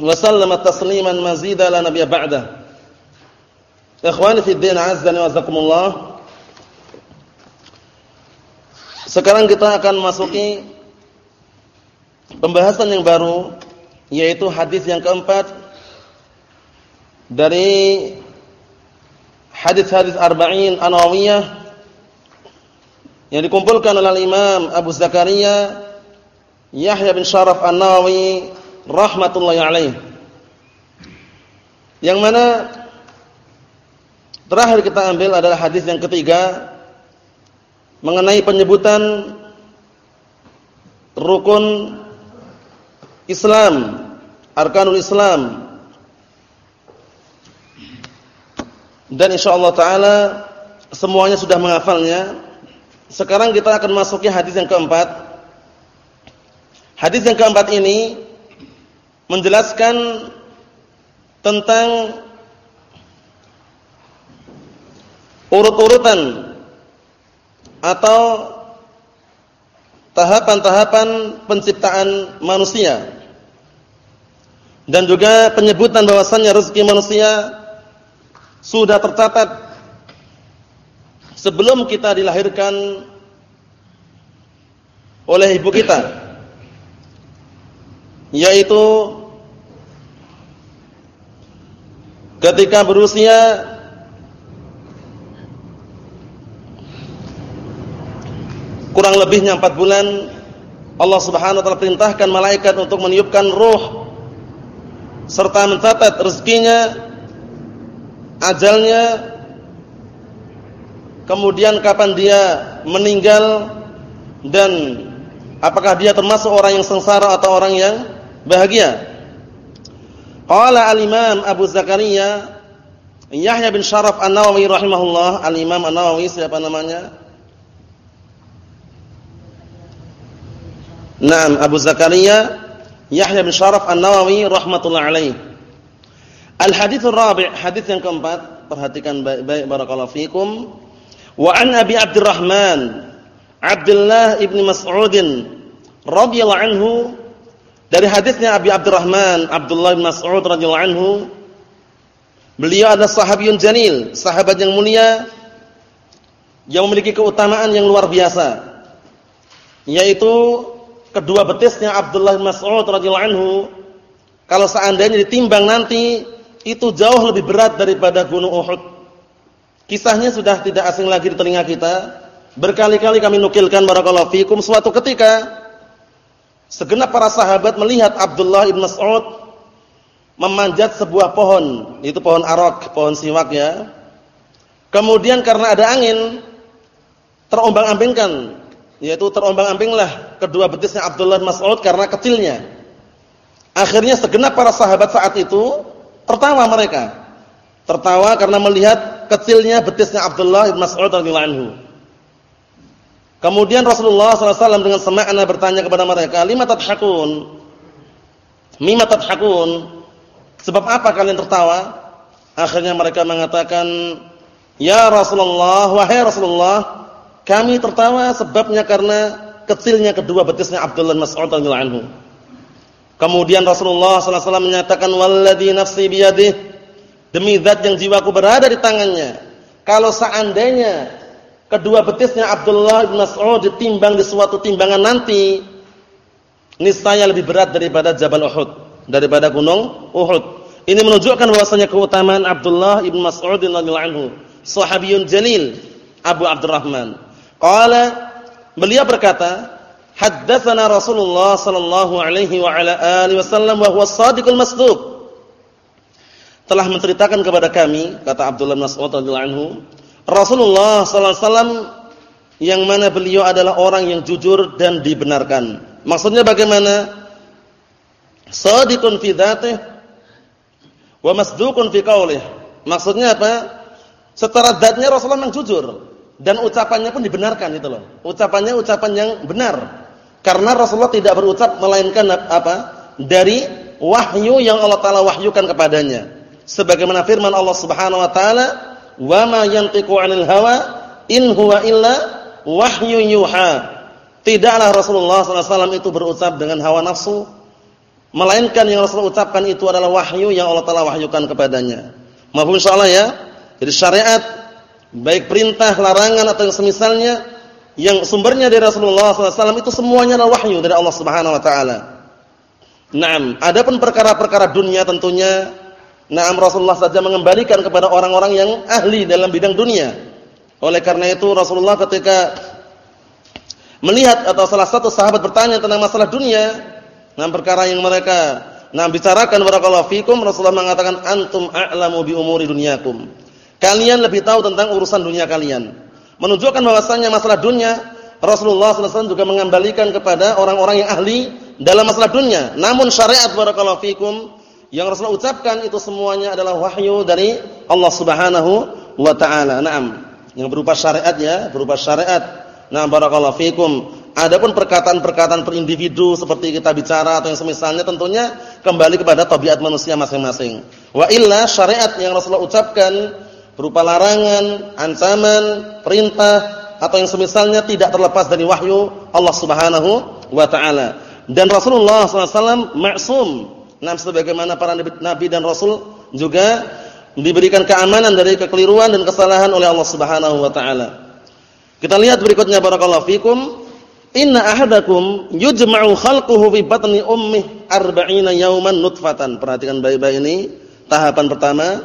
wa sallama tasliman mazida la nabiyya ba'da. Ikhwani fi din azza wa jazakumullah. Sekarang kita akan masuki pembahasan yang baru yaitu hadis yang keempat dari hadis-hadis arba'in an-nawawiyah yang dikumpulkan oleh Imam Abu Zakaria Yahya bin Sharaf An-Nawawi rahmatullahi alaih. Yang mana terakhir kita ambil adalah hadis yang ketiga mengenai penyebutan rukun Islam, arkanul Islam. Dan insyaallah taala semuanya sudah menghafalnya. Sekarang kita akan masuki hadis yang keempat. Hadis yang keempat ini menjelaskan tentang urut-urutan atau tahapan-tahapan penciptaan manusia dan juga penyebutan bahwasannya rezeki manusia sudah tercatat sebelum kita dilahirkan oleh ibu kita yaitu ketika berusia kurang lebihnya 4 bulan Allah Subhanahu wa taala perintahkan malaikat untuk meniupkan ruh serta mencatat rezekinya ajalnya kemudian kapan dia meninggal dan apakah dia termasuk orang yang sengsara atau orang yang bahagia Qala al-Imam Abu Zakaria Yahya bin Sharaf An-Nawawi rahimahullah, al-Imam An-Nawawi siapa namanya? Naam, Abu Zakaria Yahya bin Sharaf An-Nawawi rahmatullah alaih. Al-hadits ar-rabi', hadits yang keempat, perhatikan baik-baik barakallahu fikum. Wa an Abi Abdurrahman Abdullah ibn Mas'ud radhiyallahu anhu dari hadisnya Abi Abdurrahman Abdullah bin Mas'ud radhiyallahu anhu, beliau adalah sahabiyun janil, sahabat yang mulia yang memiliki keutamaan yang luar biasa. Yaitu kedua betisnya Abdullah bin Mas'ud radhiyallahu anhu kalau seandainya ditimbang nanti itu jauh lebih berat daripada gunung Uhud. Kisahnya sudah tidak asing lagi di telinga kita. Berkali-kali kami nukilkan barakallahu fikum suatu ketika Segenap para sahabat melihat Abdullah ibn Mas'ud memanjat sebuah pohon, itu pohon arok, pohon siwak ya. Kemudian karena ada angin, terombang-ambingkan, yaitu terombang-ambinglah kedua betisnya Abdullah bin Mas'ud karena kecilnya. Akhirnya segenap para sahabat saat itu tertawa mereka. Tertawa karena melihat kecilnya betisnya Abdullah bin Mas'ud radhiyallahu anhu. Kemudian Rasulullah SAW dengan semakna bertanya kepada mereka, lima tadhakun? Mima tadhakun? Sebab apa kalian tertawa? Akhirnya mereka mengatakan, Ya Rasulullah, wahai Rasulullah, kami tertawa sebabnya karena kecilnya kedua betisnya Abdullah Mas'ud radhiyallahu anhu. Kemudian Rasulullah SAW menyatakan, Walladhi nafsi biyadih, demi zat yang jiwaku berada di tangannya. Kalau seandainya kedua betisnya Abdullah bin Mas'ud ditimbang di suatu timbangan nanti niscaya lebih berat daripada Jabal Uhud, daripada gunung Uhud. Ini menunjukkan bahwasanya keutamaan Abdullah bin Mas'ud radhiyallahu anhu, sahabiyun jalil Abu Abdurrahman. Qala beliau berkata, haddatsana Rasulullah sallallahu alaihi wa ala alihi wasallam wa huwa shadiqul masduq. Telah menceritakan kepada kami, kata Abdullah bin Mas'ud radhiyallahu anhu, Rasulullah sallallahu alaihi wasallam yang mana beliau adalah orang yang jujur dan dibenarkan. Maksudnya bagaimana? Shadiqun fi dzatihi Wa masduqun fi qaulih. Maksudnya apa? Secara zatnya Rasulullah memang jujur dan ucapannya pun dibenarkan itu loh. Ucapannya ucapan yang benar. Karena Rasulullah tidak berucap melainkan apa? Dari wahyu yang Allah taala wahyukan kepadanya. Sebagaimana firman Allah Subhanahu wa taala, "Wa ma yantiqu 'anil hawa in huwa illa wahyu yuha." Tidaklah Rasulullah SAW itu berucap dengan hawa nafsu, melainkan yang Rasulullah ucapkan itu adalah wahyu yang Allah Taala wahyukan kepadanya. Maafun insyaallah ya. Jadi syariat baik perintah, larangan atau yang semisalnya yang sumbernya dari Rasulullah SAW itu semuanya adalah wahyu dari Allah Subhanahu Wa Taala. Naam, adapun perkara-perkara dunia tentunya, naam Rasulullah saja mengembalikan kepada orang-orang yang ahli dalam bidang dunia. Oleh karena itu Rasulullah ketika melihat atau salah satu sahabat bertanya tentang masalah dunia, nah perkara yang mereka nah bicarakan barakallahu fikum Rasulullah mengatakan antum a'lamu bi umuri dunyakum. Kalian lebih tahu tentang urusan dunia kalian. Menunjukkan bahwasanya masalah dunia Rasulullah SAW juga mengembalikan kepada orang-orang yang ahli dalam masalah dunia. Namun syariat barakallahu fikum yang Rasulullah ucapkan itu semuanya adalah wahyu dari Allah Subhanahu wa taala. Naam. Yang berupa syariat ya, berupa syariat Nah, barakallahu fikum. Adapun perkataan-perkataan per individu seperti kita bicara atau yang semisalnya tentunya kembali kepada tabiat manusia masing-masing. Wa illa syariat yang Rasulullah ucapkan berupa larangan, ancaman, perintah atau yang semisalnya tidak terlepas dari wahyu Allah Subhanahu wa taala. Dan Rasulullah SAW maksum. Nah, sebagaimana para nabi dan rasul juga diberikan keamanan dari kekeliruan dan kesalahan oleh Allah Subhanahu wa taala. Kita lihat berikutnya barakallahu fikum. Inna ahadakum yujma'u khalquhu fi batni ummih arba'ina yawman nutfatan. Perhatikan baik-baik ini. Tahapan pertama.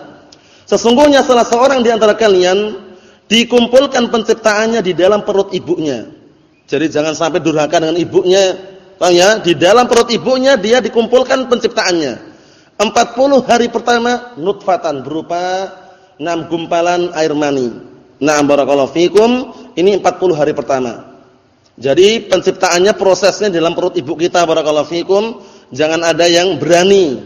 Sesungguhnya salah seorang di antara kalian dikumpulkan penciptaannya di dalam perut ibunya. Jadi jangan sampai durhaka dengan ibunya. Paham ya? Di dalam perut ibunya dia dikumpulkan penciptaannya. 40 hari pertama nutfatan berupa 6 gumpalan air mani. Nah, barakallahu fikum, ini 40 hari pertama. Jadi penciptaannya prosesnya dalam perut ibu kita barakallahu fikum, jangan ada yang berani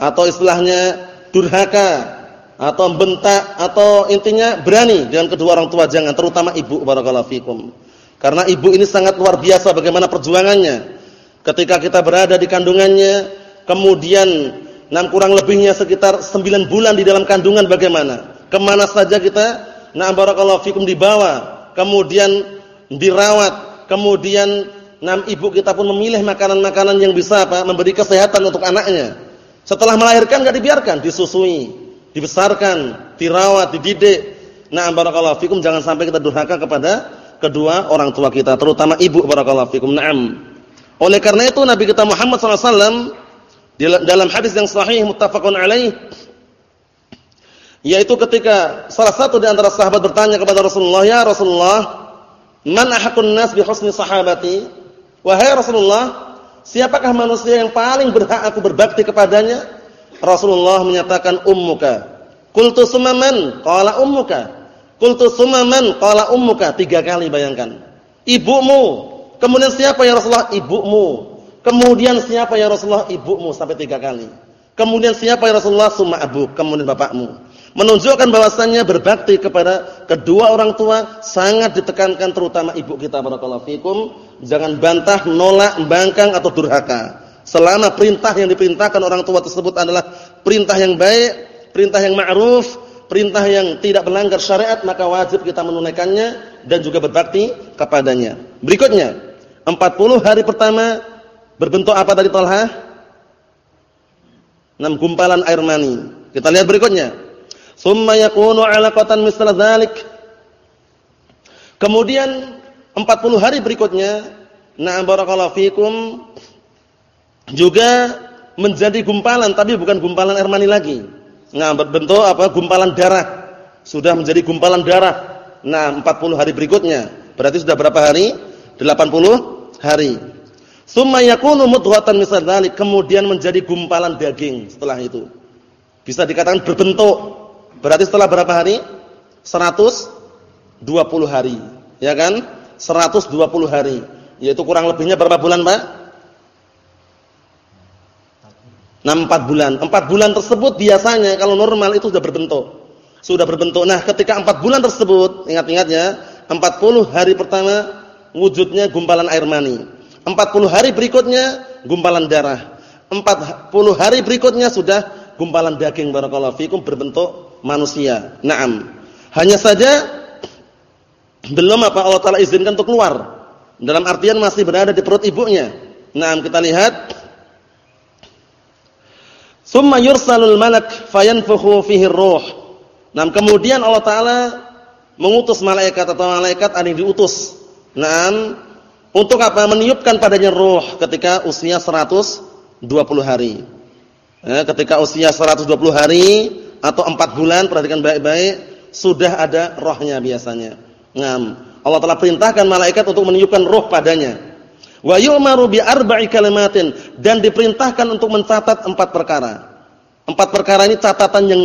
atau istilahnya durhaka atau bentak atau intinya berani dengan kedua orang tua jangan terutama ibu barakallahu fikum. Karena ibu ini sangat luar biasa bagaimana perjuangannya. Ketika kita berada di kandungannya, kemudian enam kurang lebihnya sekitar 9 bulan di dalam kandungan bagaimana? Ke mana saja kita Nah barakallahu fikum dibawa, kemudian dirawat, kemudian nam ibu kita pun memilih makanan-makanan yang bisa apa? memberi kesehatan untuk anaknya. Setelah melahirkan enggak dibiarkan, disusui, dibesarkan, dirawat, dididik. Nah barakallahu fikum jangan sampai kita durhaka kepada kedua orang tua kita, terutama ibu barakallahu fikum. Naam. Oleh karena itu Nabi kita Muhammad SAW dalam hadis yang sahih muttafaqun alaih yaitu ketika salah satu di antara sahabat bertanya kepada Rasulullah, "Ya Rasulullah, man ahakun nas bi husni sahabati?" Wahai Rasulullah, siapakah manusia yang paling berhak aku berbakti kepadanya? Rasulullah menyatakan ummuka. Qultu sumaman? Qala ummuka. Qultu sumaman? Qala ummuka. Tiga kali bayangkan. Ibumu. Kemudian siapa ya Rasulullah? Ibumu. Kemudian siapa ya Rasulullah? Ibumu sampai tiga kali. Kemudian siapa ya Rasulullah? Summa abu. Kemudian bapakmu menunjukkan bahwasannya berbakti kepada kedua orang tua sangat ditekankan terutama ibu kita fikum jangan bantah nolak bangkang atau durhaka selama perintah yang diperintahkan orang tua tersebut adalah perintah yang baik perintah yang ma'ruf perintah yang tidak melanggar syariat maka wajib kita menunaikannya dan juga berbakti kepadanya berikutnya 40 hari pertama berbentuk apa tadi Talha 6 gumpalan air mani kita lihat berikutnya Summa yakunu 'alaqatan misla dzalik. Kemudian 40 hari berikutnya, na'am barakallahu fikum juga menjadi gumpalan tapi bukan gumpalan air mani lagi. Nah, berbentuk apa? Gumpalan darah. Sudah menjadi gumpalan darah. Nah, 40 hari berikutnya. Berarti sudah berapa hari? 80 hari. Summa yakunu mudghatan misal kemudian menjadi gumpalan daging setelah itu. Bisa dikatakan berbentuk Berarti setelah berapa hari? 120 hari. Ya kan? 120 hari. Yaitu kurang lebihnya berapa bulan, Pak? Nah, 4 bulan. 4 bulan tersebut biasanya kalau normal itu sudah berbentuk. Sudah berbentuk. Nah, ketika 4 bulan tersebut, ingat-ingat ya, 40 hari pertama wujudnya gumpalan air mani. 40 hari berikutnya gumpalan darah. 40 hari berikutnya sudah gumpalan daging barakallahu fikum berbentuk manusia. Naam. Hanya saja belum apa Allah taala izinkan untuk keluar. Dalam artian masih berada di perut ibunya. Naam, kita lihat Summa yursalul malak fayanfukhu fihi ruh. Nah, kemudian Allah taala mengutus malaikat atau malaikat ada yang diutus. Nah, untuk apa? Meniupkan padanya ruh ketika usia 120 hari. Ya, ketika usia 120 hari atau 4 bulan, perhatikan baik-baik, sudah ada rohnya biasanya. Nah, Allah telah perintahkan malaikat untuk meniupkan roh padanya. Wa yu'maru bi arba'i kalimatin dan diperintahkan untuk mencatat empat perkara. Empat perkara ini catatan yang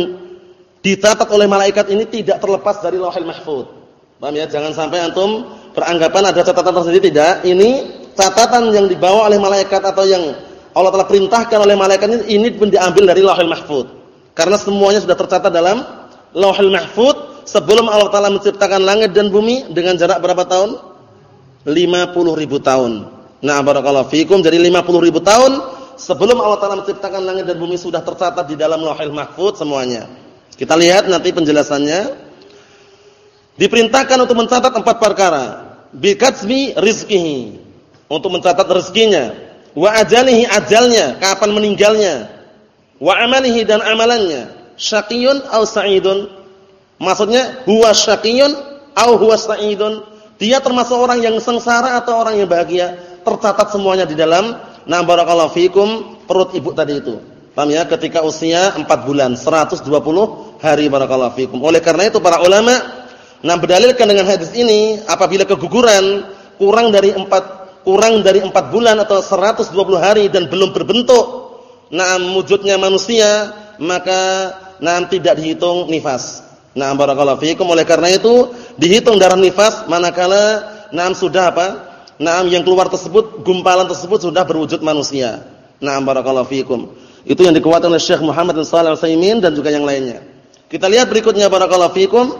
dicatat oleh malaikat ini tidak terlepas dari Lauhul Mahfuz. Paham ya? Jangan sampai antum beranggapan ada catatan tersendiri tidak. Ini catatan yang dibawa oleh malaikat atau yang Allah telah perintahkan oleh malaikat ini ini pun diambil dari Lauhul Mahfuz. Karena semuanya sudah tercatat dalam Lauhul Mahfuz sebelum Allah Taala menciptakan langit dan bumi dengan jarak berapa tahun? 50 ribu tahun. Nah, barakallahu fikum. Jadi 50 ribu tahun sebelum Allah Taala menciptakan langit dan bumi sudah tercatat di dalam Lauhul Mahfuz semuanya. Kita lihat nanti penjelasannya. Diperintahkan untuk mencatat empat perkara. Bikatsmi rizqihi. Untuk mencatat rezekinya. Wa ajalihi ajalnya, kapan meninggalnya. Wa amalihi dan amalannya. Syaqiyun au sa'idun. Maksudnya huwa syaqiyun au huwa sa'idun. Dia termasuk orang yang sengsara atau orang yang bahagia tercatat semuanya di dalam nah barakallahu fikum perut ibu tadi itu. Paham ya? Ketika usia 4 bulan, 120 hari barakallahu fikum. Oleh karena itu para ulama nah berdalilkan dengan hadis ini apabila keguguran kurang dari 4 kurang dari 4 bulan atau 120 hari dan belum berbentuk nah wujudnya manusia maka nah tidak dihitung nifas. Nah barakallahu fikum oleh karena itu dihitung darah nifas manakala nah sudah apa? Naam yang keluar tersebut, gumpalan tersebut sudah berwujud manusia. Naam barakallahu fikum. Itu yang dikuatkan oleh Syekh Muhammad bin Shalih dan juga yang lainnya. Kita lihat berikutnya barakallahu fikum.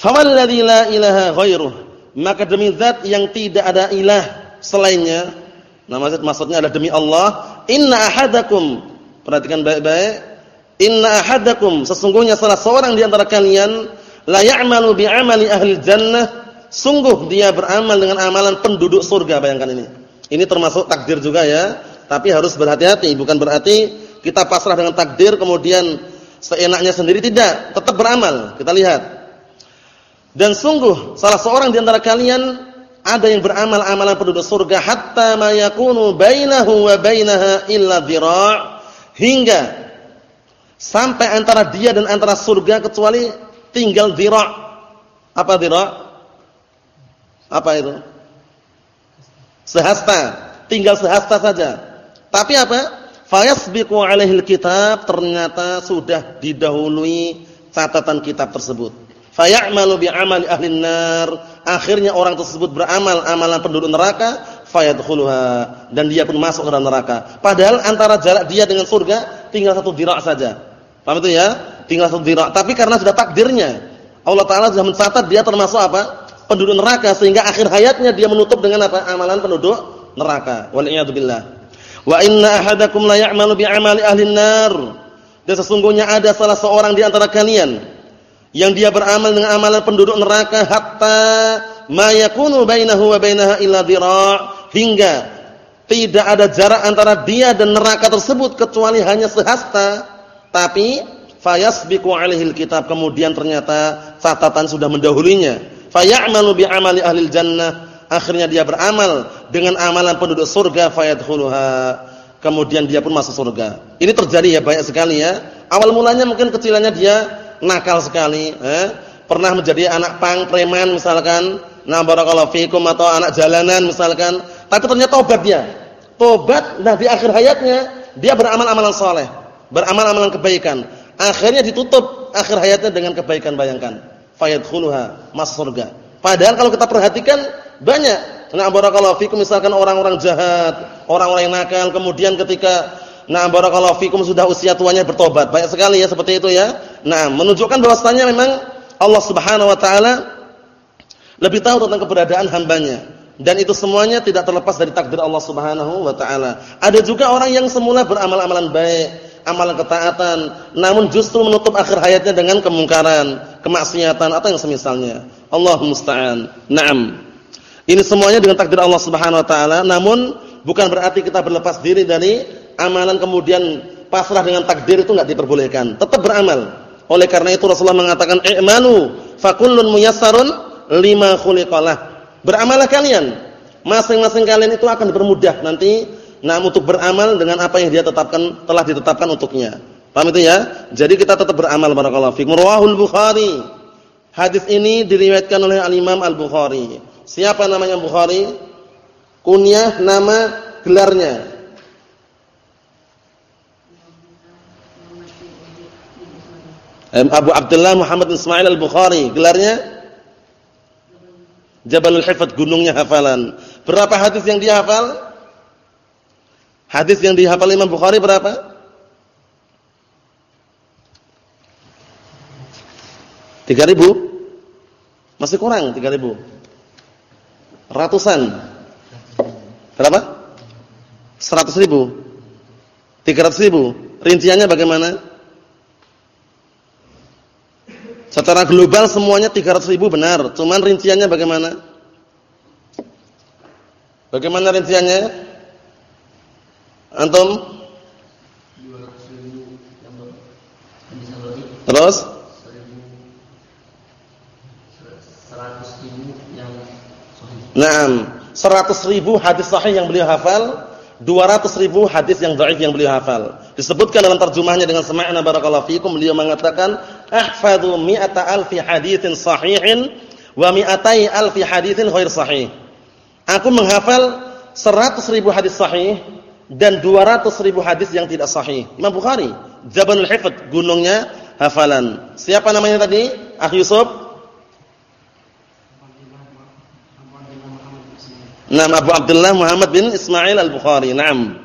Fawalladzi la ilaha ghairuh. Maka demi zat yang tidak ada ilah selainnya. Nah, maksud maksudnya adalah demi Allah, inna ahadakum. Perhatikan baik-baik. Inna ahadakum sesungguhnya salah seorang di antara kalian la ya'malu bi amali ahli jannah Sungguh dia beramal dengan amalan penduduk surga, bayangkan ini. Ini termasuk takdir juga ya, tapi harus berhati-hati, bukan berarti kita pasrah dengan takdir kemudian seenaknya sendiri tidak, tetap beramal. Kita lihat. Dan sungguh salah seorang di antara kalian ada yang beramal amalan penduduk surga hatta ma yakunu bainahu wa bainaha illa dhira' hingga sampai antara dia dan antara surga kecuali tinggal dhira'. Apa dhira'? Apa itu? Sehasta, tinggal sehasta saja. Tapi apa? Fayasbiqu alaihil kitab ternyata sudah didahului catatan kitab tersebut. Fayamalu bi'amali ahli nar. Akhirnya orang tersebut beramal amalan penduduk neraka, fayadkhuluha dan dia pun masuk ke dalam neraka. Padahal antara jarak dia dengan surga tinggal satu dirak saja. Paham itu ya? Tinggal satu dirak. Tapi karena sudah takdirnya, Allah taala sudah mencatat dia termasuk apa? penduduk neraka sehingga akhir hayatnya dia menutup dengan apa? amalan penduduk neraka. Wal billah. Wa inna ahadakum la ya'malu bi amali ahli nar. Dan sesungguhnya ada salah seorang di antara kalian yang dia beramal dengan amalan penduduk neraka hatta ma yakunu bainahu wa bainaha illa dhira' hingga tidak ada jarak antara dia dan neraka tersebut kecuali hanya sehasta. Tapi fayasbiqu alaihil kitab kemudian ternyata catatan sudah mendahulunya. Fayamalu bi amali ahli jannah akhirnya dia beramal dengan amalan penduduk surga fayadkhuluha. Kemudian dia pun masuk surga. Ini terjadi ya banyak sekali ya. Awal mulanya mungkin kecilannya dia nakal sekali eh? pernah menjadi anak pang preman misalkan nah barakallahu fikum atau anak jalanan misalkan. Tapi ternyata tobat dia tobat nah di akhir hayatnya dia beramal amalan soleh beramal amalan kebaikan. Akhirnya ditutup akhir hayatnya dengan kebaikan bayangkan. Fayadkhuluha masuk surga. Padahal kalau kita perhatikan banyak. Nah, barakallahu fikum misalkan orang-orang jahat, orang-orang yang nakal, kemudian ketika nah barakallahu fikum sudah usia tuanya bertobat. Banyak sekali ya seperti itu ya. Nah, menunjukkan bahwasanya memang Allah Subhanahu wa taala lebih tahu tentang keberadaan hambanya dan itu semuanya tidak terlepas dari takdir Allah Subhanahu wa taala. Ada juga orang yang semula beramal-amalan baik, amalan ketaatan, namun justru menutup akhir hayatnya dengan kemungkaran, kemaksiatan atau yang semisalnya. Allah musta'an. Naam. Ini semuanya dengan takdir Allah Subhanahu wa taala, namun bukan berarti kita berlepas diri dari amalan kemudian pasrah dengan takdir itu enggak diperbolehkan. Tetap beramal. Oleh karena itu Rasulullah mengatakan i'malu fakullun muyassarun lima khuliqalah. Beramallah kalian. Masing-masing kalian itu akan dipermudah nanti nah untuk beramal dengan apa yang dia tetapkan telah ditetapkan untuknya. Paham itu ya? Jadi kita tetap beramal barakallahu fikum. Rawahul Bukhari. Hadis ini diriwayatkan oleh Al-Imam Al-Bukhari. Siapa namanya Bukhari? Kunyah, nama, gelarnya. Abu Abdullah Muhammad Ismail Al-Bukhari. Gelarnya? Jabalul Hifat, gunungnya hafalan. Berapa hadis yang dia hafal? Hadis yang dihafal Imam Bukhari berapa? Tiga ribu? Masih kurang tiga ribu. Ratusan. Berapa? Seratus ribu. Tiga ratus ribu. Rinciannya bagaimana? Secara global semuanya tiga ratus ribu benar. Cuman rinciannya bagaimana? Bagaimana rinciannya? Antum? Terus? Naam, 100 ribu hadis sahih yang beliau hafal, 200 ribu hadis yang dhaif yang beliau hafal. Disebutkan dalam terjemahnya dengan sema'na barakallahu fikum beliau mengatakan, "Ahfadhu mi'ata alfi haditsin sahihin wa mi'atai alfi haditsin ghair sahih." Aku menghafal 100 ribu hadis sahih dan 200 ribu hadis yang tidak sahih. Imam Bukhari, Jabalul Hifdz, gunungnya hafalan. Siapa namanya tadi? Ah Yusuf Naam Abu Abdullah Muhammad bin Ismail Al-Bukhari. Naam.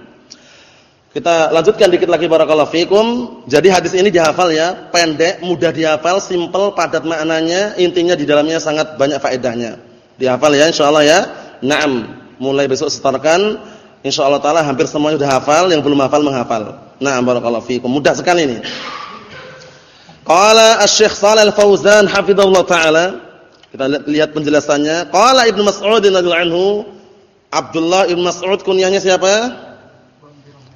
Kita lanjutkan dikit lagi barakallahu fikum. Jadi hadis ini dihafal ya, pendek, mudah dihafal, simpel, padat maknanya, intinya di dalamnya sangat banyak faedahnya. Dihafal ya insyaallah ya. Naam. Mulai besok setorkan insyaallah taala hampir semuanya sudah hafal, yang belum hafal menghafal. Naam barakallahu fikum. Mudah sekali ini. Qala Asy-Syaikh Shalal Fauzan hafizallahu taala kita lihat penjelasannya. Qala Ibnu Mas'ud radhiyallahu anhu Abdullah Ibn Mas'ud kunyahnya siapa?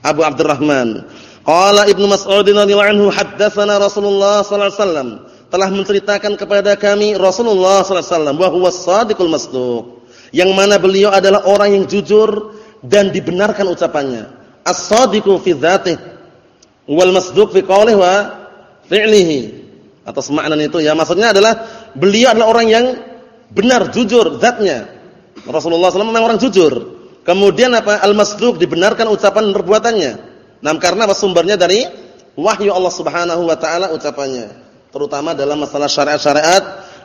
Abu Abdurrahman. Qala Ibnu Mas'ud radhiyallahu anhu haddatsana Rasulullah sallallahu alaihi wasallam telah menceritakan kepada kami Rasulullah sallallahu alaihi wasallam bahwa shadiqul masduq yang mana beliau adalah orang yang jujur dan dibenarkan ucapannya. As-sadiqu fi dzatihi wal masduq fi qawlihi wa fi'lihi. Atas makna itu ya maksudnya adalah beliau adalah orang yang benar jujur zatnya Rasulullah SAW memang orang jujur. Kemudian apa? Al-masduq dibenarkan ucapan perbuatannya. Nah, karena apa sumbernya dari wahyu Allah Subhanahu wa taala ucapannya. Terutama dalam masalah syariat-syariat,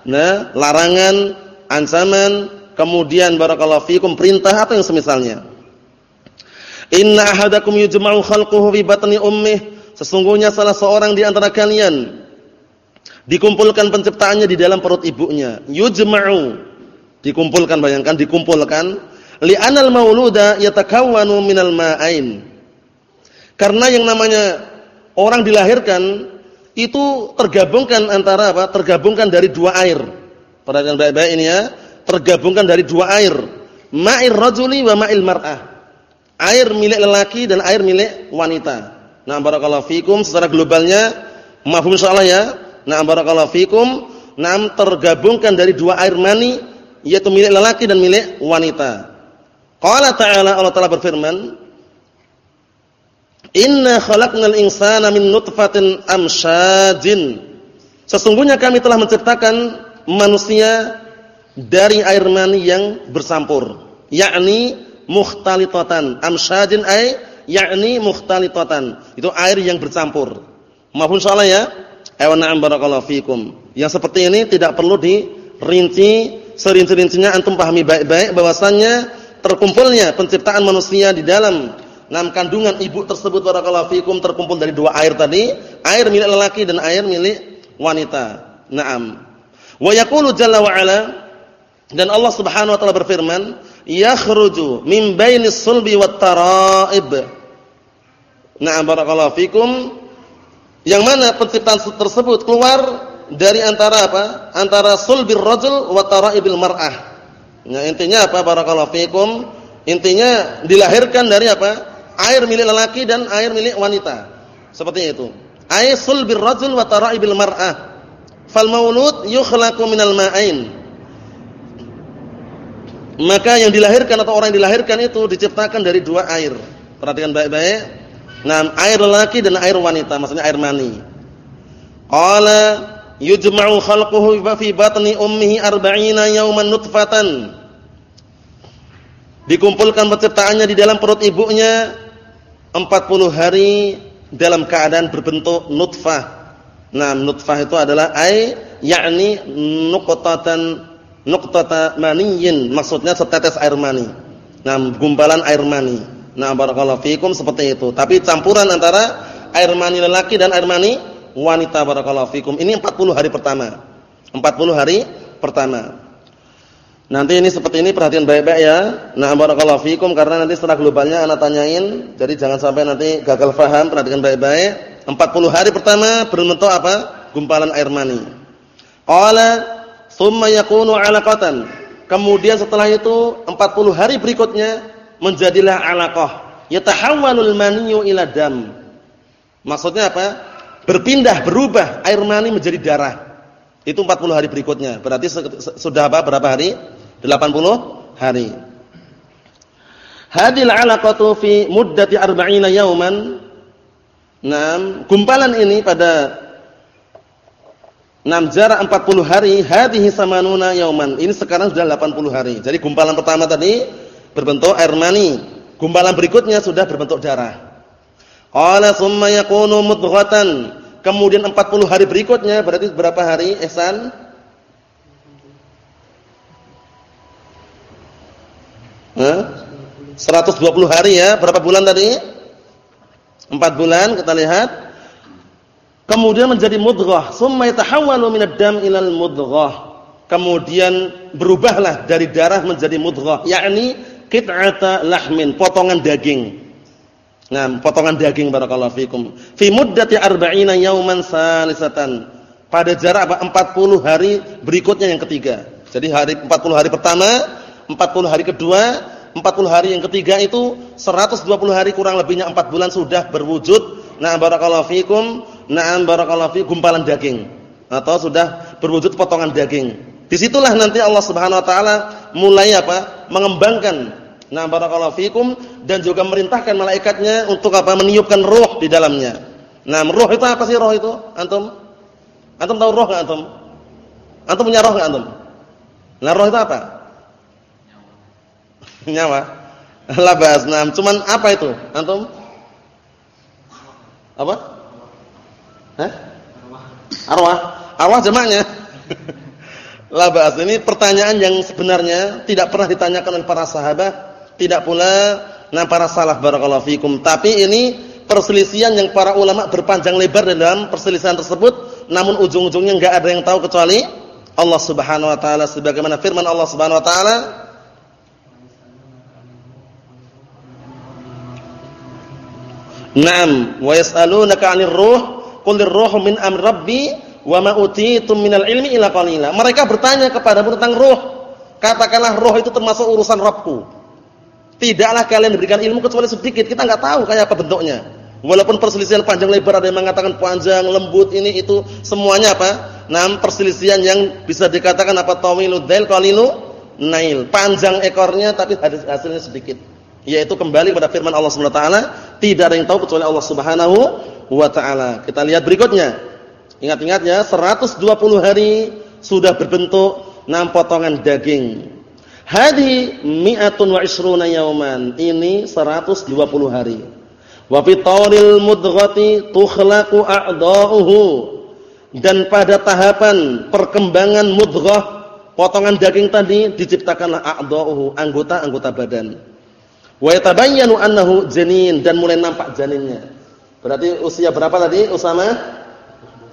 nah, larangan, ancaman, kemudian barakallahu fikum perintah atau yang semisalnya. Inna ahadakum yujma'u khalquhu fi batni ummih. Sesungguhnya salah seorang di antara kalian dikumpulkan penciptaannya di dalam perut ibunya. Yujma'u Dikumpulkan bayangkan dikumpulkan li'anal mauluda yatakawwanu minal ma'ain. Karena yang namanya orang dilahirkan itu tergabungkan antara apa? Tergabungkan dari dua air. Perhatikan baik-baik ini ya. Tergabungkan dari dua air. Ma'ir rajuli wa ma'il mar'ah. Air milik lelaki dan air milik wanita. Nah, barakallahu fikum secara globalnya mafhum insyaallah ya. Nah, barakallahu fikum. Nah, tergabungkan dari dua air mani yaitu milik lelaki dan milik wanita. Qala ta'ala Allah Ta'ala berfirman, "Inna khalaqnal insana min nutfatin amsyajin." Sesungguhnya kami telah menciptakan manusia dari air mani yang bersampur, yakni mukhtalitatan. Amsyajin ay yakni mukhtalitatan. Itu air yang bercampur. Maafun salah ya. Ayo na'am barakallahu fikum. Yang seperti ini tidak perlu dirinci sering-seringnya antum pahami baik-baik bahwasannya terkumpulnya penciptaan manusia di dalam enam kandungan ibu tersebut barakallahu fikum terkumpul dari dua air tadi, air milik lelaki dan air milik wanita. Naam. Wa yaqulu jalla wa ala dan Allah Subhanahu wa taala berfirman, "Yakhruju min bainis sulbi wat tara'ib." Na'am barakallahu fikum. Yang mana penciptaan tersebut keluar dari antara apa? Antara sulbir rajul wa tara'ibil mar'ah. Nah, intinya apa? Barakallahu fikum. Intinya dilahirkan dari apa? Air milik lelaki dan air milik wanita. Seperti itu. Air sulbir rajul wa tara'ibil mar'ah. Fal maulud yukhlaqu minal ma'ain. Maka yang dilahirkan atau orang yang dilahirkan itu diciptakan dari dua air. Perhatikan baik-baik. Nah, air lelaki dan air wanita, maksudnya air mani. Qala yujma'u khalquhu fi batni ummihi arba'ina yawman nutfatan. Dikumpulkan penciptaannya di dalam perut ibunya 40 hari dalam keadaan berbentuk nutfah. Nah nutfah itu adalah ai yakni nuqtatan nuqtata maniyyin maksudnya setetes air mani. Nah gumpalan air mani. Nah barakallahu fikum seperti itu. Tapi campuran antara air mani lelaki dan air mani wanita barakallahu fikum. Ini 40 hari pertama. 40 hari pertama. Nanti ini seperti ini perhatian baik-baik ya. Nah, barakallahu fikum karena nanti setelah globalnya anak tanyain, jadi jangan sampai nanti gagal paham, perhatikan baik-baik. 40 hari pertama berbentuk apa? Gumpalan air mani. Qala thumma yakunu 'alaqatan. Kemudian setelah itu 40 hari berikutnya menjadilah 'alaqah. Yatahawwalul maniyyu ila dam. Maksudnya apa? Berpindah, berubah air mani menjadi darah. Itu 40 hari berikutnya. Berarti sudah apa? Berapa hari? 80 hari. Hadil 'alaqatu fi muddati arba'ina yauman. Nah, gumpalan ini pada 6 jarak 40 hari, hadhihi samanuna yauman. Ini sekarang sudah 80 hari. Jadi gumpalan pertama tadi berbentuk air mani. Gumpalan berikutnya sudah berbentuk darah. Qala tsumma yakunu mudghatan. Kemudian 40 hari berikutnya berarti berapa hari Ihsan? Hah? 120 hari ya. Berapa bulan tadi? 4 bulan kita lihat. Kemudian menjadi mudghah, tsumma yatahawwalu minad dam ilal mudghah. Kemudian berubahlah dari darah menjadi mudghah, yakni qit'ata lahmin, potongan daging. Nah, potongan daging barakallahu fikum. Fi muddati arba'ina yauman salisatan. Pada jarak apa? 40 hari berikutnya yang ketiga. Jadi hari 40 hari pertama, 40 hari kedua, 40 hari yang ketiga itu 120 hari kurang lebihnya 4 bulan sudah berwujud. Nah, barakallahu fikum. Nah, barakallahu fikum gumpalan daging atau sudah berwujud potongan daging. Di situlah nanti Allah Subhanahu wa taala mulai apa? mengembangkan Nah, barakallahu fikum dan juga merintahkan malaikatnya untuk apa? meniupkan roh di dalamnya. Nah, roh itu apa sih roh itu? Antum? Antum tahu roh enggak antum? Antum punya roh enggak antum? Nah, roh itu apa? Nyawa. Labas. Nah, cuman apa itu? Antum? Apa? Hah? Arwah. Arwah jamaknya. Labas. Ini pertanyaan yang sebenarnya tidak pernah ditanyakan oleh para sahabat tidak pula nah para salaf barakallahu fikum. Tapi ini perselisihan yang para ulama berpanjang lebar dalam perselisihan tersebut, namun ujung-ujungnya enggak ada yang tahu kecuali Allah Subhanahu wa taala sebagaimana firman Allah Subhanahu wa taala Naam, wa yas'alunaka 'anir ruh, qul ruhu min amri rabbi wa ma utitum minal ilmi illa qalila. Mereka bertanya kepadamu tentang ruh. Katakanlah ruh itu termasuk urusan Rabbku. Tidaklah kalian berikan ilmu kecuali sedikit. Kita nggak tahu kayak apa bentuknya. Walaupun perselisihan panjang lebar ada yang mengatakan panjang, lembut ini itu semuanya apa? Nam perselisihan yang bisa dikatakan apa tawilu dail qalilu nail. Panjang ekornya tapi hasilnya sedikit. Yaitu kembali pada firman Allah Subhanahu wa taala, tidak ada yang tahu kecuali Allah Subhanahu wa taala. Kita lihat berikutnya. Ingat-ingat ya, 120 hari sudah berbentuk enam potongan daging. Hadi mi'atun wa isruna yauman. Ini 120 hari. Wa fi tawril mudghati tukhlaqu. Dan pada tahapan perkembangan mudghah potongan daging tadi diciptakanlah a'dha'uhu, anggota-anggota badan. Wa yatabayyanu annahu janin dan mulai nampak janinnya. Berarti usia berapa tadi Usama?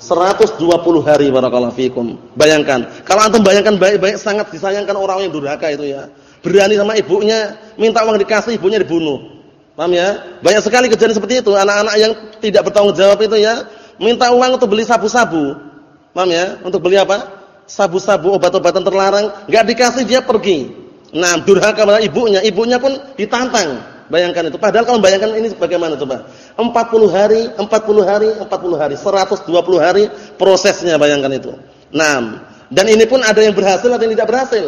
120 hari barakallahu fikum. Bayangkan, kalau antum bayangkan baik-baik sangat disayangkan orang yang durhaka itu ya. Berani sama ibunya, minta uang dikasih, ibunya dibunuh. Paham ya? Banyak sekali kejadian seperti itu, anak-anak yang tidak bertanggung jawab itu ya, minta uang untuk beli sabu-sabu. Paham ya? Untuk beli apa? Sabu-sabu, obat-obatan terlarang, enggak dikasih dia pergi. Nah, durhaka pada ibunya, ibunya pun ditantang. Bayangkan itu. Padahal kalau bayangkan ini bagaimana coba? 40 hari, 40 hari, 40 hari, 120 hari prosesnya bayangkan itu. Nah, dan ini pun ada yang berhasil ada yang tidak berhasil.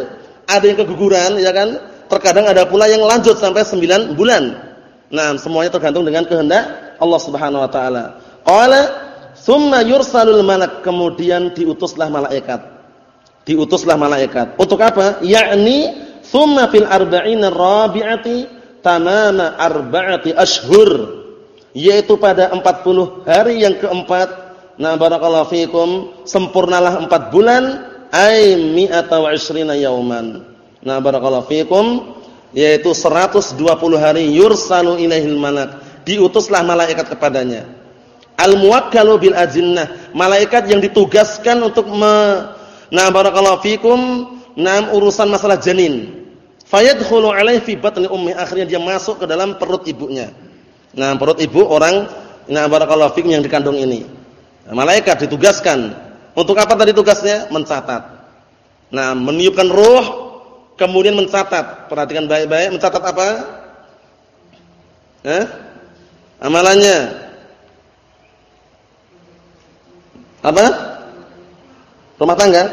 Ada yang keguguran ya kan? Terkadang ada pula yang lanjut sampai 9 bulan. Nah, semuanya tergantung dengan kehendak Allah Subhanahu wa taala. Qala summa yursalul malak, kemudian diutuslah malaikat. Diutuslah malaikat. Untuk apa? Yakni summa fil arba'ina rabi'ati tamama arba'ati ashhur yaitu pada 40 hari yang keempat. Nah barakallahu fikum sempurnalah 4 bulan ay mi'ata wa ishrina yauman. Nah barakallahu fikum yaitu 120 hari yursalu ilaihil malak. Diutuslah malaikat kepadanya. Al muwakkalu bil ajinnah malaikat yang ditugaskan untuk me, nah barakallahu fikum nah urusan masalah janin fayadkhulu alaihi fi batni ummi akhirnya dia masuk ke dalam perut ibunya Nah, perut ibu orang nah barakallahu fikum yang dikandung ini. Nah, malaikat ditugaskan untuk apa tadi tugasnya? Mencatat. Nah, meniupkan ruh kemudian mencatat. Perhatikan baik-baik, mencatat apa? Eh? Amalannya. Apa? Rumah tangga?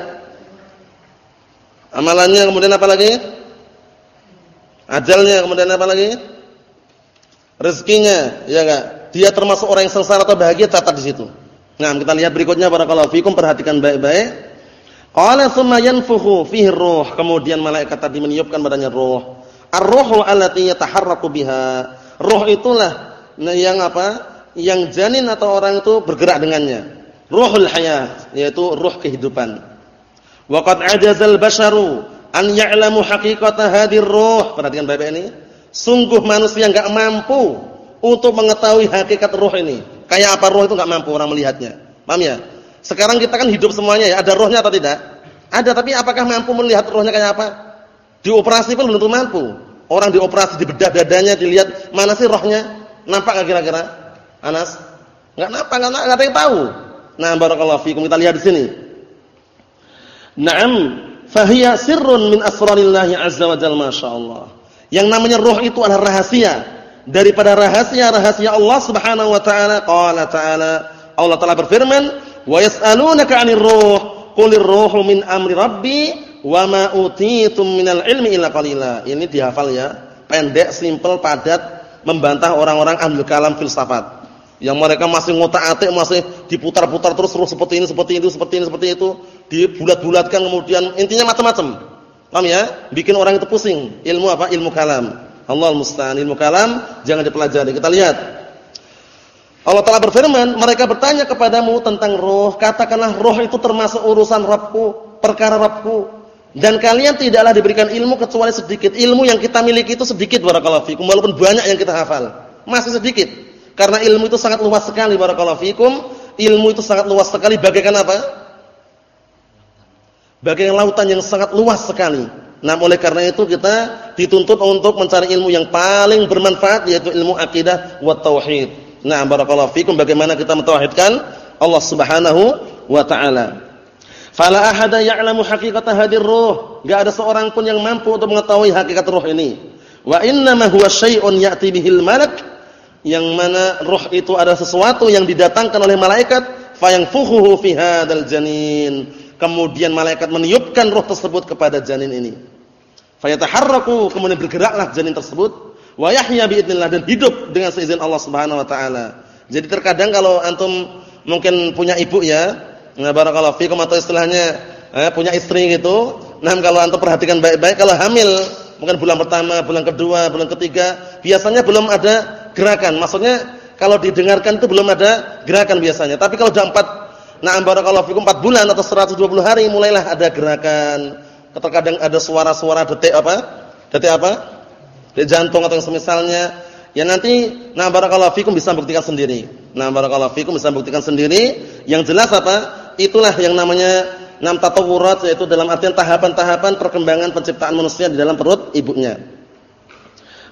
Amalannya kemudian apa lagi? Ajalnya kemudian apa lagi? rezekinya, ya enggak? Dia termasuk orang yang sengsara atau bahagia catat di situ. Nah, kita lihat berikutnya barakallahu fikum perhatikan baik-baik. Qala tsumma yanfukhu fihi ruh, kemudian malaikat tadi meniupkan badannya ruh. Ar-ruhu allati yataharraku biha. Ruh itulah yang apa? Yang janin atau orang itu bergerak dengannya. Ruhul hayat, yaitu ruh kehidupan. Wa qad ajazal basharu an ya'lamu haqiqata hadhihi ruh. Perhatikan baik-baik ini. Sungguh manusia enggak mampu untuk mengetahui hakikat roh ini. Kayak apa roh itu enggak mampu orang melihatnya. Paham ya? Sekarang kita kan hidup semuanya ya, ada rohnya atau tidak? Ada, tapi apakah mampu melihat rohnya kayak apa? Dioperasi pun belum mampu. Orang dioperasi di bedah dadanya dilihat mana sih rohnya? Nampak enggak kira-kira? Anas? Enggak nampak, enggak ada yang tahu. Nah, barakallahu fikum kita lihat di sini. Naam, fahiya sirrun min asrarillahi azza wa jalla masyaallah. Yang namanya roh itu adalah rahasia daripada rahasia-rahasia Allah Subhanahu wa taala. Qala ta'ala Allah taala berfirman, "Wa yas'alunaka 'anir ruh, qulir ruhu min amri rabbi wa ma utitum minal ilmi illa qalila." Ini dihafal ya. Pendek, simpel, padat, membantah orang-orang ahli kalam filsafat. Yang mereka masih ngotak-atik, masih diputar-putar terus terus seperti ini, seperti itu, seperti ini, seperti itu, dibulat-bulatkan kemudian intinya macam-macam. Paham ya? Bikin orang itu pusing. Ilmu apa? Ilmu kalam. Allah musta'an. Ilmu kalam jangan dipelajari. Kita lihat. Allah Taala berfirman, mereka bertanya kepadamu tentang roh, katakanlah roh itu termasuk urusan Rabbku, perkara Rabbku. Dan kalian tidaklah diberikan ilmu kecuali sedikit. Ilmu yang kita miliki itu sedikit barakallahu fikum, walaupun banyak yang kita hafal. Masih sedikit. Karena ilmu itu sangat luas sekali barakallahu fikum. Ilmu itu sangat luas sekali bagaikan apa? Bagian lautan yang sangat luas sekali. Nah, oleh karena itu kita dituntut untuk mencari ilmu yang paling bermanfaat yaitu ilmu akidah wa tauhid. Nah, barakallahu fikum bagaimana kita mentauhidkan Allah Subhanahu wa taala. Fala ahada ya'lamu haqiqata hadir ruh. Enggak ada seorang pun yang mampu untuk mengetahui hakikat ruh ini. Wa inna ma huwa syai'un ya'ti bihil malak yang mana ruh itu adalah sesuatu yang didatangkan oleh malaikat fayanfukhuhu fi hadzal janin Kemudian malaikat meniupkan roh tersebut kepada janin ini. Fayataharraku, kemudian bergeraklah janin tersebut wa yahya biidznillah dan hidup dengan seizin Allah Subhanahu wa taala. Jadi terkadang kalau antum mungkin punya ibu ya, nah barakallahu fikum atau istilahnya eh, punya istri gitu, nah kalau antum perhatikan baik-baik kalau hamil, mungkin bulan pertama, bulan kedua, bulan ketiga, biasanya belum ada gerakan. Maksudnya kalau didengarkan itu belum ada gerakan biasanya. Tapi kalau sudah empat Nah, barakallahu fikum 4 bulan atau 120 hari mulailah ada gerakan, terkadang ada suara-suara detik apa? Detik apa? Detik jantung atau yang semisalnya. Ya nanti nah barakallahu fikum bisa buktikan sendiri. Nah barakallahu fikum bisa buktikan sendiri. Yang jelas apa? Itulah yang namanya enam tatawurat yaitu dalam artian tahapan-tahapan perkembangan penciptaan manusia di dalam perut ibunya.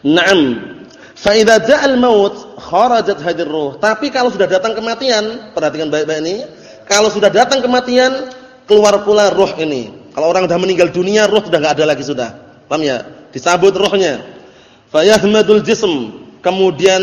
Naam. Fa idza ja'al maut kharajat hadir. Tapi kalau sudah datang kematian, perhatikan baik-baik ini, kalau sudah datang kematian, keluar pula ruh ini. Kalau orang sudah meninggal dunia, ruh sudah enggak ada lagi sudah. Paham ya? Disabut ruhnya. Fa yahmadul jism. Kemudian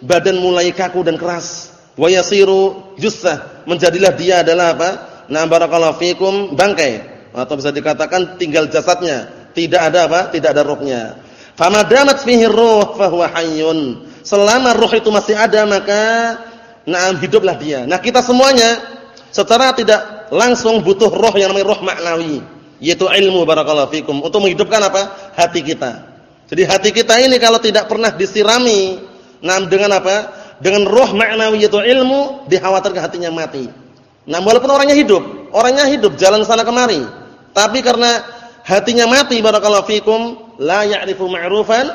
badan mulai kaku dan keras. Wa yasiru jussah. Menjadilah dia adalah apa? Na barakallahu fikum bangkai atau bisa dikatakan tinggal jasadnya. Tidak ada apa? Tidak ada ruhnya. Famadamat fihi ruh fahuwa hayyun. Selama ruh itu masih ada maka na'am hiduplah dia. Nah, kita semuanya secara tidak langsung butuh roh yang namanya roh maknawi, yaitu ilmu barakallahu fikum untuk menghidupkan apa? hati kita. Jadi hati kita ini kalau tidak pernah disirami nah dengan apa? Dengan roh maknawi yaitu ilmu, dikhawatirkan hatinya mati. Nah, walaupun orangnya hidup, orangnya hidup jalan sana kemari, tapi karena hatinya mati barakallahu fikum, la ya'rifu ma'rufan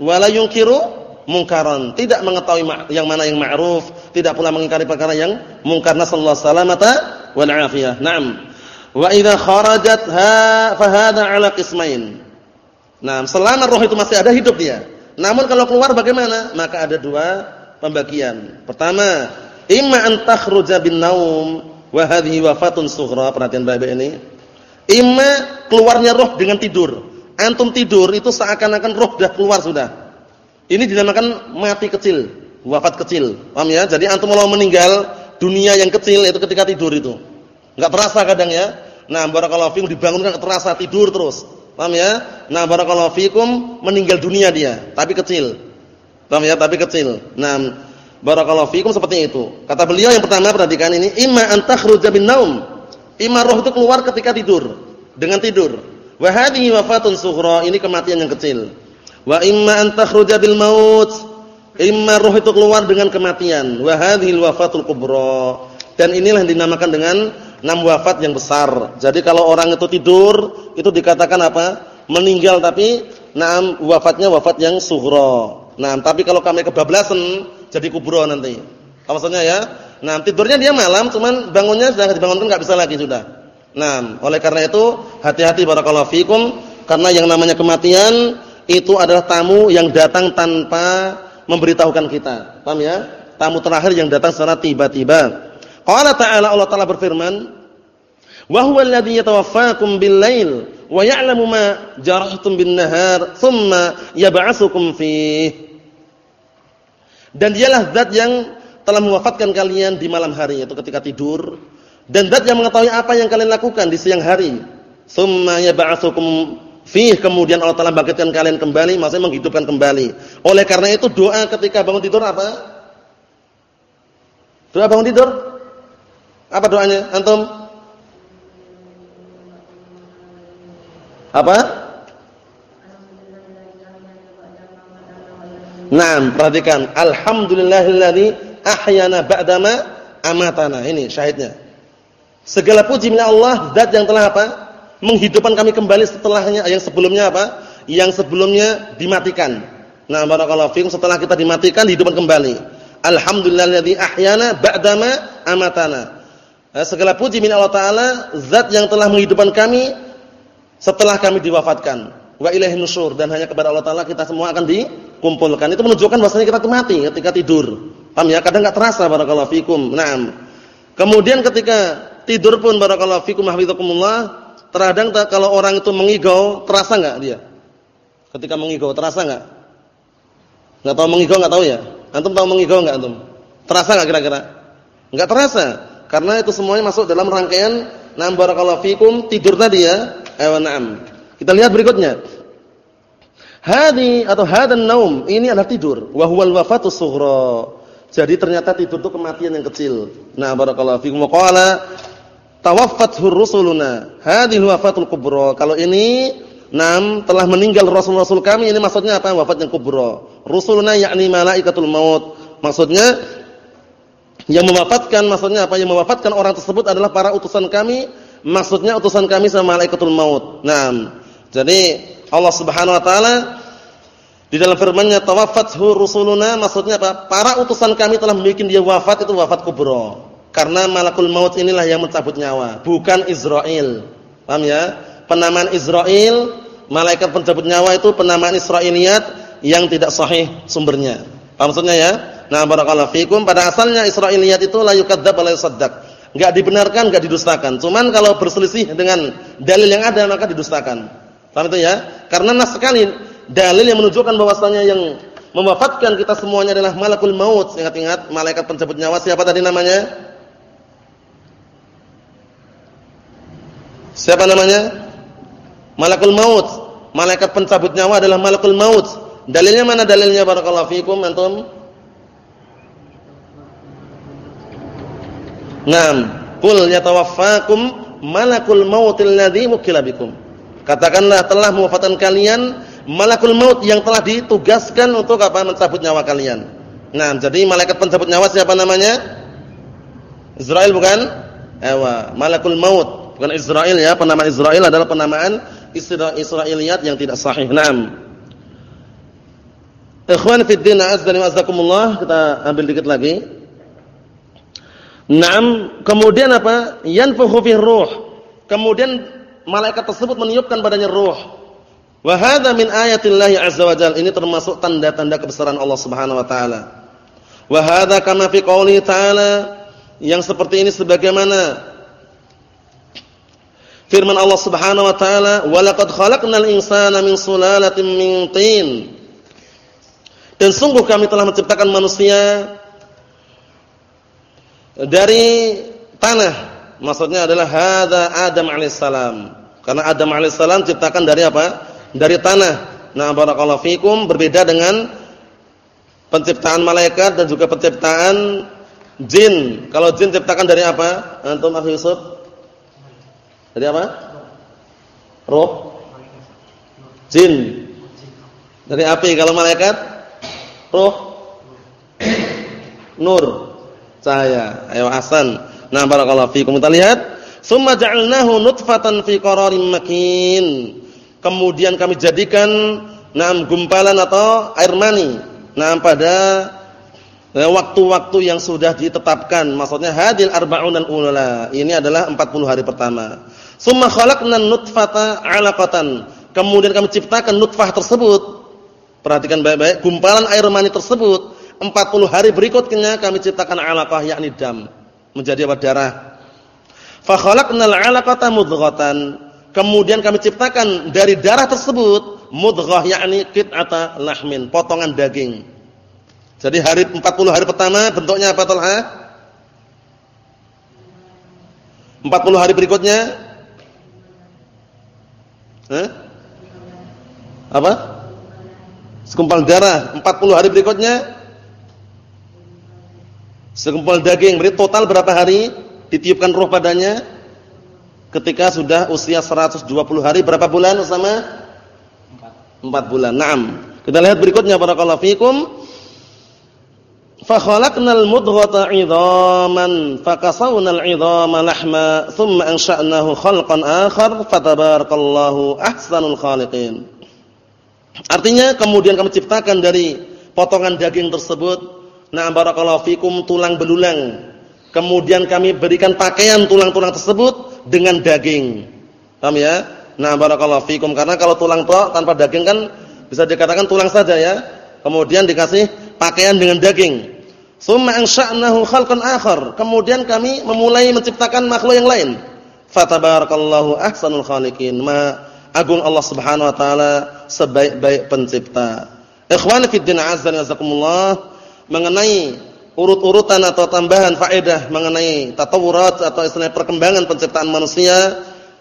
wa la yunkiru munkaran. Tidak mengetahui yang mana yang ma'ruf, tidak pula mengingkari perkara yang munkar. Nasallahu salamata wal afiyah. Naam. Wa idza kharajat ha fa 'ala qismain. Nah, selama roh itu masih ada hidup dia. Namun kalau keluar bagaimana? Maka ada dua pembagian. Pertama, imma an takhruja bin naum wa hadhihi wafatun sughra. Perhatian baik-baik ini. Imma keluarnya roh dengan tidur antum tidur itu seakan-akan roh sudah keluar sudah. Ini dinamakan mati kecil, wafat kecil. Paham ya? Jadi antum mau meninggal dunia yang kecil itu ketika tidur itu. Enggak terasa kadang ya. Nah, barakallahu fikum dibangunkan terasa tidur terus. Paham ya? Nah, barakallahu fikum meninggal dunia dia, tapi kecil. Paham ya? Tapi kecil. Nah, barakallahu fikum seperti itu. Kata beliau yang pertama perhatikan ini, imma an takhruja bin naum. Imma roh itu keluar ketika tidur, dengan tidur. Wa hadhihi wafatun sughra, ini kematian yang kecil. Wa imma an takhruja bil maut, imma ruh itu keluar dengan kematian. Wa hadhihi wafatul kubra. Dan inilah yang dinamakan dengan enam wafat yang besar. Jadi kalau orang itu tidur, itu dikatakan apa? Meninggal tapi enam wafatnya wafat yang sughra. Nah, tapi kalau kami kebablasan jadi kubro nanti. Apa maksudnya ya? Nah, tidurnya dia malam, cuman bangunnya sudah dibangunkan enggak bisa lagi sudah. Nah, oleh karena itu hati-hati barakallahu fikum karena yang namanya kematian itu adalah tamu yang datang tanpa memberitahukan kita. Paham ya? Tamu terakhir yang datang secara tiba-tiba. Qala ta'ala Allah Ta'ala berfirman, "Wa huwa alladhi yatawaffakum bil-lail wa ya'lamu ma jarahtum bin-nahar, tsumma yab'atsukum fihi." Dan dialah zat yang telah mewafatkan kalian di malam hari yaitu ketika tidur dan zat yang mengetahui apa yang kalian lakukan di siang hari. Tsumma yab'atsukum fih kemudian Allah Taala bangkitkan kalian kembali, maksudnya menghidupkan kembali. Oleh karena itu doa ketika bangun tidur apa? Doa bangun tidur? Apa doanya? Antum? Apa? Nah, perhatikan. Alhamdulillahilladzi ahyana ba'dama amatana. Ini syahidnya. Segala puji milik Allah, zat yang telah apa? Menghidupkan kami kembali setelahnya yang sebelumnya apa? Yang sebelumnya dimatikan. Nah, barakallahu fiikum setelah kita dimatikan dihidupkan kembali. Alhamdulillahilladzi ahyana ba'dama amatana. Nah, segala puji milik Allah taala, zat yang telah menghidupkan kami setelah kami diwafatkan. Wa ilaihin nusyur dan hanya kepada Allah taala kita semua akan dikumpulkan. Itu menunjukkan bahwasanya kita itu mati ketika tidur. Paham ya? Kadang enggak terasa barakallahu fiikum. Naam. Kemudian ketika tidur pun barakallahu fikum hafizakumullah, terkadang kalau orang itu mengigau, terasa enggak dia? Ketika mengigau terasa enggak? Enggak tahu mengigau enggak tahu ya? Antum tahu mengigau enggak antum? Terasa enggak kira-kira? Enggak terasa. Karena itu semuanya masuk dalam rangkaian nam barakallahu fikum tidur tadi ya. Ayo na'am. Kita lihat berikutnya. Hadi atau hadan naum ini adalah tidur. Wa huwal wafatu sughra. Jadi ternyata tidur itu kematian yang kecil. Nah, barakallahu fikum. Qala tawaffathu rusuluna hadhihi wafatul kubra kalau ini nam telah meninggal rasul-rasul kami ini maksudnya apa wafat yang kubra rusuluna yakni malaikatul maut maksudnya yang mewafatkan maksudnya apa yang mewafatkan orang tersebut adalah para utusan kami maksudnya utusan kami sama malaikatul maut. Naam. Jadi Allah Subhanahu wa taala di dalam firman-Nya tawaffathu rusuluna maksudnya apa? Para utusan kami telah membuat dia wafat itu wafat kubra. Karena malakul maut inilah yang mencabut nyawa, bukan Israel. Paham ya? Penamaan Israel, malaikat pencabut nyawa itu penamaan Israiliyat yang tidak sahih sumbernya. Paham maksudnya ya? Nah, barakallahu fikum pada asalnya Israiliyat itu la yukadzdzab wa la yusaddaq. Enggak dibenarkan, enggak didustakan. Cuman kalau berselisih dengan dalil yang ada maka didustakan. Paham itu ya? Karena nas sekali dalil yang menunjukkan bahwasanya yang mewafatkan kita semuanya adalah malakul maut. Ingat-ingat malaikat pencabut nyawa siapa tadi namanya? Siapa namanya? Malakul maut. Malaikat pencabut nyawa adalah malakul maut. Dalilnya mana dalilnya barakallahu fikum antum? Naam, qul yatawaffakum malakul mautil ladzi mukila bikum. Katakanlah telah mewafatkan kalian malakul maut yang telah ditugaskan untuk apa? mencabut nyawa kalian. Nah, jadi malaikat pencabut nyawa siapa namanya? Israel bukan? Ewa, malakul maut bukan Israel ya, penamaan Israel adalah penamaan Israiliyat yang tidak sahih. Naam. Ikhwan fi din azza wa kita ambil dikit lagi. Naam, kemudian apa? Yanfukhu fi ruh. Kemudian malaikat tersebut meniupkan badannya ruh. Wa hadza min ayatillahi azza wa. Ini termasuk tanda-tanda kebesaran Allah Subhanahu wa taala. Wa hadza kama fi qouli ta'ala yang seperti ini sebagaimana Firman Allah Subhanahu wa taala, "Wa laqad khalaqnal insana min sulalatin min tin." Dan sungguh kami telah menciptakan manusia dari tanah. Maksudnya adalah hadza Adam alaihissalam. Karena Adam alaihissalam ciptakan dari apa? Dari tanah. Nah, barakallahu fikum berbeda dengan penciptaan malaikat dan juga penciptaan jin. Kalau jin ciptakan dari apa? Antum Akhi Yusuf? Dari apa? Roh? Jin. Dari api. Kalau malaikat? Roh? Nur. Cahaya. Ayo asan. Nah, barakallahu fiikum. Kita lihat. Summa ja'alnahu nutfatan fi qararin makin. Kemudian kami jadikan nam gumpalan atau air mani. Nah, pada eh, waktu-waktu yang sudah ditetapkan. Maksudnya hadil arba'un ula. Ini adalah 40 hari pertama. Summa khalaqna nutfata 'alaqatan. Kemudian kami ciptakan nutfah tersebut. Perhatikan baik-baik, gumpalan air mani tersebut 40 hari berikutnya kami ciptakan 'alaqah yakni dam, menjadi apa darah. Fa khalaqnal 'alaqata mudghatan. Kemudian kami ciptakan dari darah tersebut mudghah yakni qit'ata lahmin, potongan daging. Jadi hari 40 hari pertama bentuknya apa Talha? 40 hari berikutnya Eh? Apa? Sekumpal darah 40 hari berikutnya Sekumpal daging Berarti total berapa hari Ditiupkan roh padanya Ketika sudah usia 120 hari Berapa bulan Usama? 4 bulan Naam Kita lihat berikutnya Barakallahu fikum Fakhalaqnal mudghata 'idhaman fakasawnal 'idhama lahma thumma ansha'nahu khalqan akhar fatabarakallahu ahsanul khaliqin. Artinya kemudian kami ciptakan dari potongan daging tersebut na barakallahu fikum tulang belulang. Kemudian kami berikan pakaian tulang-tulang tersebut dengan daging. Paham ya? Nah barakallahu fikum karena kalau tulang tok tanpa daging kan bisa dikatakan tulang saja ya. Kemudian dikasih pakaian dengan daging. Summa ansha'nahu khalqan akhar. Kemudian kami memulai menciptakan makhluk yang lain. Fatabarakallahu ahsanul khaliqin. Ma agung Allah Subhanahu wa taala sebaik-baik pencipta. Ikhwani fid din azza wa jazakumullah mengenai urut-urutan atau tambahan faedah mengenai tatawurat atau istilah perkembangan penciptaan manusia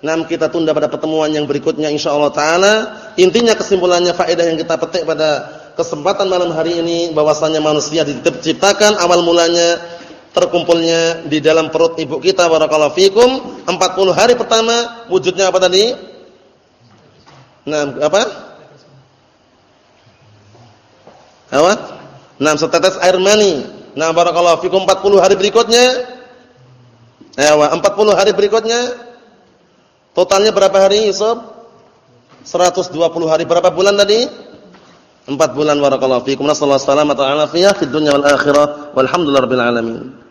Nam kita tunda pada pertemuan yang berikutnya insyaallah taala. Intinya kesimpulannya faedah yang kita petik pada kesempatan malam hari ini bahwasanya manusia diciptakan awal mulanya terkumpulnya di dalam perut ibu kita barakallahu fikum 40 hari pertama wujudnya apa tadi? Nah, apa? Apa? Nah, setetes air mani. Nah, barakallahu fikum 40 hari berikutnya. Eh, 40 hari berikutnya Totalnya berapa hari Yusuf? 120 hari. Berapa bulan tadi? 4 bulan barakallahu fiikum. Nasallahu alaihi wasallam wa ta'ala fiyah fid dunya wal akhirah. Walhamdulillahirabbil alamin.